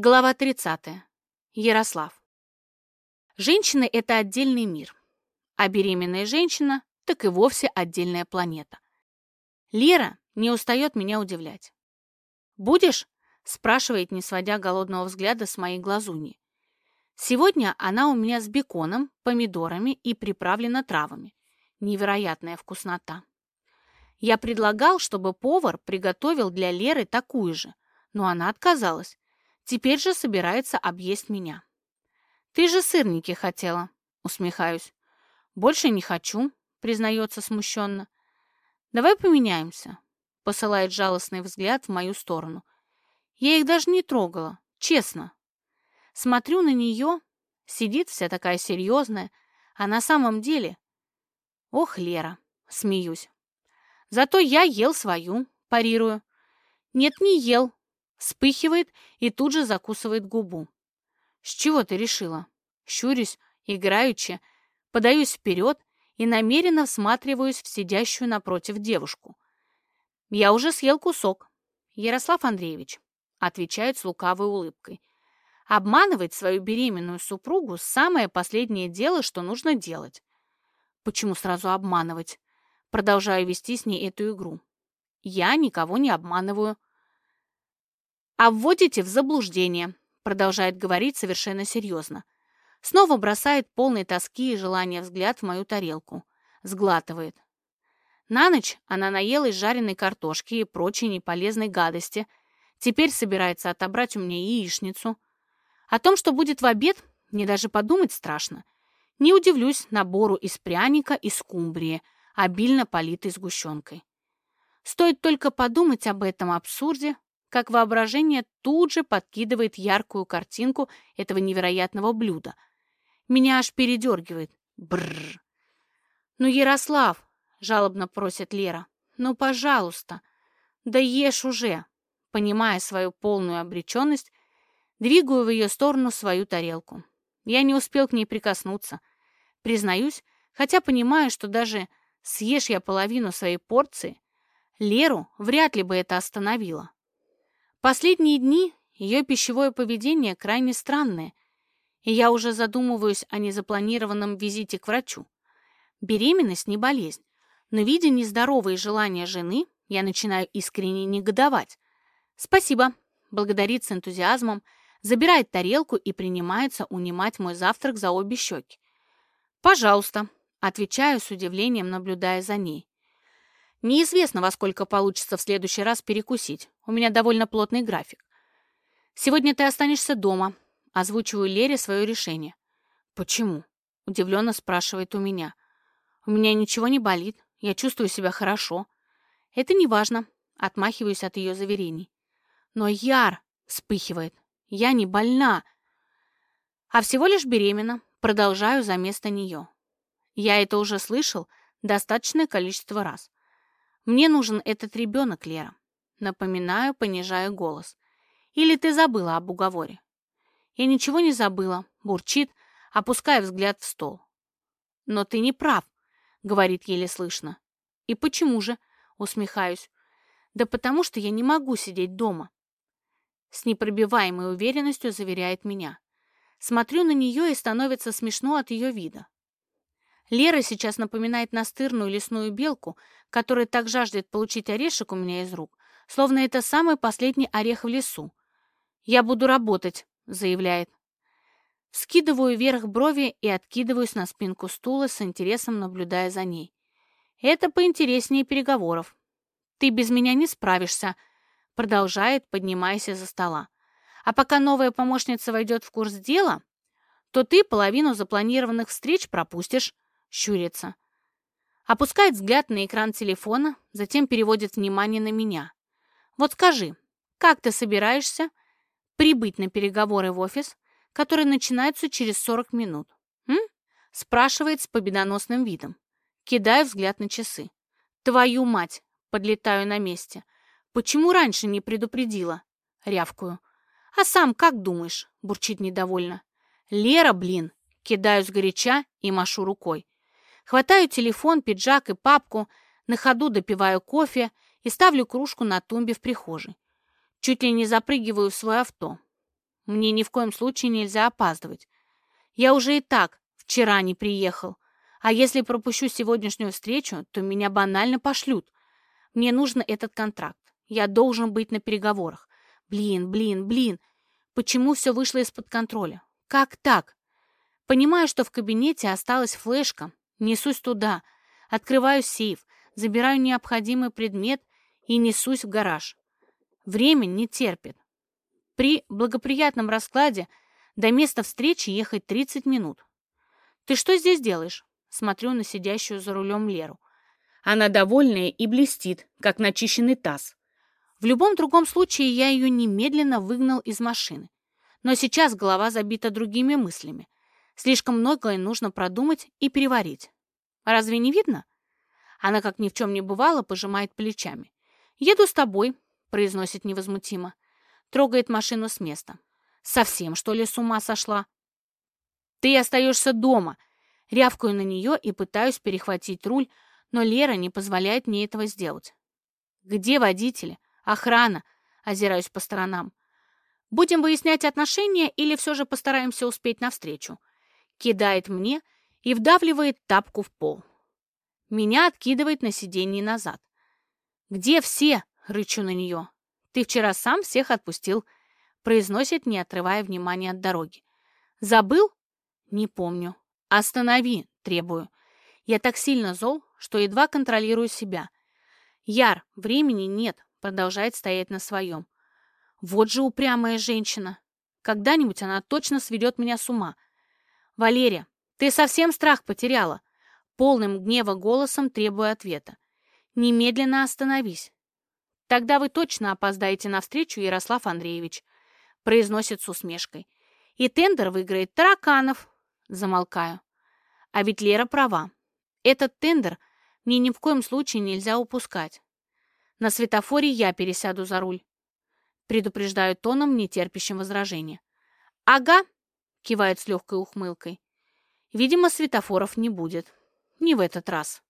Глава 30. Ярослав. Женщины – это отдельный мир, а беременная женщина – так и вовсе отдельная планета. Лера не устает меня удивлять. «Будешь?» – спрашивает, не сводя голодного взгляда с моей глазуни. Сегодня она у меня с беконом, помидорами и приправлена травами. Невероятная вкуснота. Я предлагал, чтобы повар приготовил для Леры такую же, но она отказалась Теперь же собирается объесть меня. «Ты же сырники хотела», — усмехаюсь. «Больше не хочу», — признается смущенно. «Давай поменяемся», — посылает жалостный взгляд в мою сторону. Я их даже не трогала, честно. Смотрю на нее, сидит вся такая серьезная, а на самом деле... Ох, Лера, смеюсь. Зато я ел свою, парирую. Нет, не ел, Вспыхивает и тут же закусывает губу. «С чего ты решила?» Щурюсь, играючи, подаюсь вперед и намеренно всматриваюсь в сидящую напротив девушку. «Я уже съел кусок». «Ярослав Андреевич», — отвечает с лукавой улыбкой. «Обманывать свою беременную супругу — самое последнее дело, что нужно делать». «Почему сразу обманывать?» Продолжаю вести с ней эту игру. «Я никого не обманываю». «А вводите в заблуждение», — продолжает говорить совершенно серьезно. Снова бросает полный тоски и желания взгляд в мою тарелку. Сглатывает. На ночь она наелась жареной картошки и прочей неполезной гадости. Теперь собирается отобрать у меня яичницу. О том, что будет в обед, мне даже подумать страшно. Не удивлюсь набору из пряника и скумбрии, обильно политой сгущенкой. Стоит только подумать об этом абсурде, как воображение тут же подкидывает яркую картинку этого невероятного блюда. Меня аж передергивает. Бррр. «Ну, Ярослав!» — жалобно просит Лера. «Ну, пожалуйста! Да ешь уже!» Понимая свою полную обреченность, двигаю в ее сторону свою тарелку. Я не успел к ней прикоснуться. Признаюсь, хотя понимаю, что даже съешь я половину своей порции, Леру вряд ли бы это остановило. Последние дни ее пищевое поведение крайне странное, и я уже задумываюсь о незапланированном визите к врачу. Беременность не болезнь, но, видя нездоровые желания жены, я начинаю искренне негодовать. «Спасибо», — благодарит с энтузиазмом, забирает тарелку и принимается унимать мой завтрак за обе щеки. «Пожалуйста», — отвечаю с удивлением, наблюдая за ней. Неизвестно, во сколько получится в следующий раз перекусить. У меня довольно плотный график. Сегодня ты останешься дома. Озвучиваю Лере свое решение. Почему? Удивленно спрашивает у меня. У меня ничего не болит. Я чувствую себя хорошо. Это не важно. Отмахиваюсь от ее заверений. Но Яр вспыхивает. Я не больна, а всего лишь беременна. Продолжаю за место нее. Я это уже слышал достаточное количество раз. Мне нужен этот ребенок, Лера. Напоминаю, понижая голос. Или ты забыла об уговоре? Я ничего не забыла, бурчит, опуская взгляд в стол. Но ты не прав, говорит еле слышно. И почему же? Усмехаюсь. Да потому что я не могу сидеть дома. С непробиваемой уверенностью заверяет меня. Смотрю на нее и становится смешно от ее вида. Лера сейчас напоминает настырную лесную белку, которая так жаждет получить орешек у меня из рук, словно это самый последний орех в лесу. «Я буду работать», — заявляет. Скидываю вверх брови и откидываюсь на спинку стула с интересом, наблюдая за ней. Это поинтереснее переговоров. «Ты без меня не справишься», — продолжает, поднимаясь из-за стола. «А пока новая помощница войдет в курс дела, то ты половину запланированных встреч пропустишь щурится. Опускает взгляд на экран телефона, затем переводит внимание на меня. «Вот скажи, как ты собираешься прибыть на переговоры в офис, которые начинаются через 40 минут?» М? Спрашивает с победоносным видом. Кидаю взгляд на часы. «Твою мать!» Подлетаю на месте. «Почему раньше не предупредила?» Рявкую. «А сам как думаешь?» Бурчит недовольно. «Лера, блин!» Кидаю сгоряча и машу рукой. Хватаю телефон, пиджак и папку, на ходу допиваю кофе и ставлю кружку на тумбе в прихожей. Чуть ли не запрыгиваю в свое авто. Мне ни в коем случае нельзя опаздывать. Я уже и так вчера не приехал. А если пропущу сегодняшнюю встречу, то меня банально пошлют. Мне нужен этот контракт. Я должен быть на переговорах. Блин, блин, блин. Почему все вышло из-под контроля? Как так? Понимаю, что в кабинете осталась флешка. Несусь туда. Открываю сейф. Забираю необходимый предмет и несусь в гараж. Время не терпит. При благоприятном раскладе до места встречи ехать 30 минут. «Ты что здесь делаешь?» Смотрю на сидящую за рулем Леру. Она довольная и блестит, как начищенный таз. В любом другом случае я ее немедленно выгнал из машины. Но сейчас голова забита другими мыслями. Слишком многое нужно продумать и переварить. Разве не видно? Она, как ни в чем не бывало, пожимает плечами. «Еду с тобой», — произносит невозмутимо трогает машину с места. Совсем, что ли, с ума сошла? Ты остаешься дома. Рявкаю на нее и пытаюсь перехватить руль, но Лера не позволяет мне этого сделать. Где водители? Охрана? Озираюсь по сторонам. Будем выяснять отношения или все же постараемся успеть навстречу? Кидает мне и вдавливает тапку в пол. Меня откидывает на сиденье назад. «Где все?» — рычу на нее. Ты вчера сам всех отпустил», — произносит, не отрывая внимания от дороги. «Забыл?» «Не помню». «Останови», — требую. Я так сильно зол, что едва контролирую себя. «Яр, времени нет», — продолжает стоять на своем. «Вот же упрямая женщина. Когда-нибудь она точно сведет меня с ума. Валерия, ты совсем страх потеряла?» Полным гнева голосом требую ответа. «Немедленно остановись. «Тогда вы точно опоздаете на встречу, Ярослав Андреевич», — произносит с усмешкой. «И тендер выиграет Тараканов». Замолкаю. А ведь Лера права. Этот тендер мне ни в коем случае нельзя упускать. На светофоре я пересяду за руль. Предупреждаю тоном, нетерпящим возражения. «Ага», — кивает с легкой ухмылкой. «Видимо, светофоров не будет. Не в этот раз».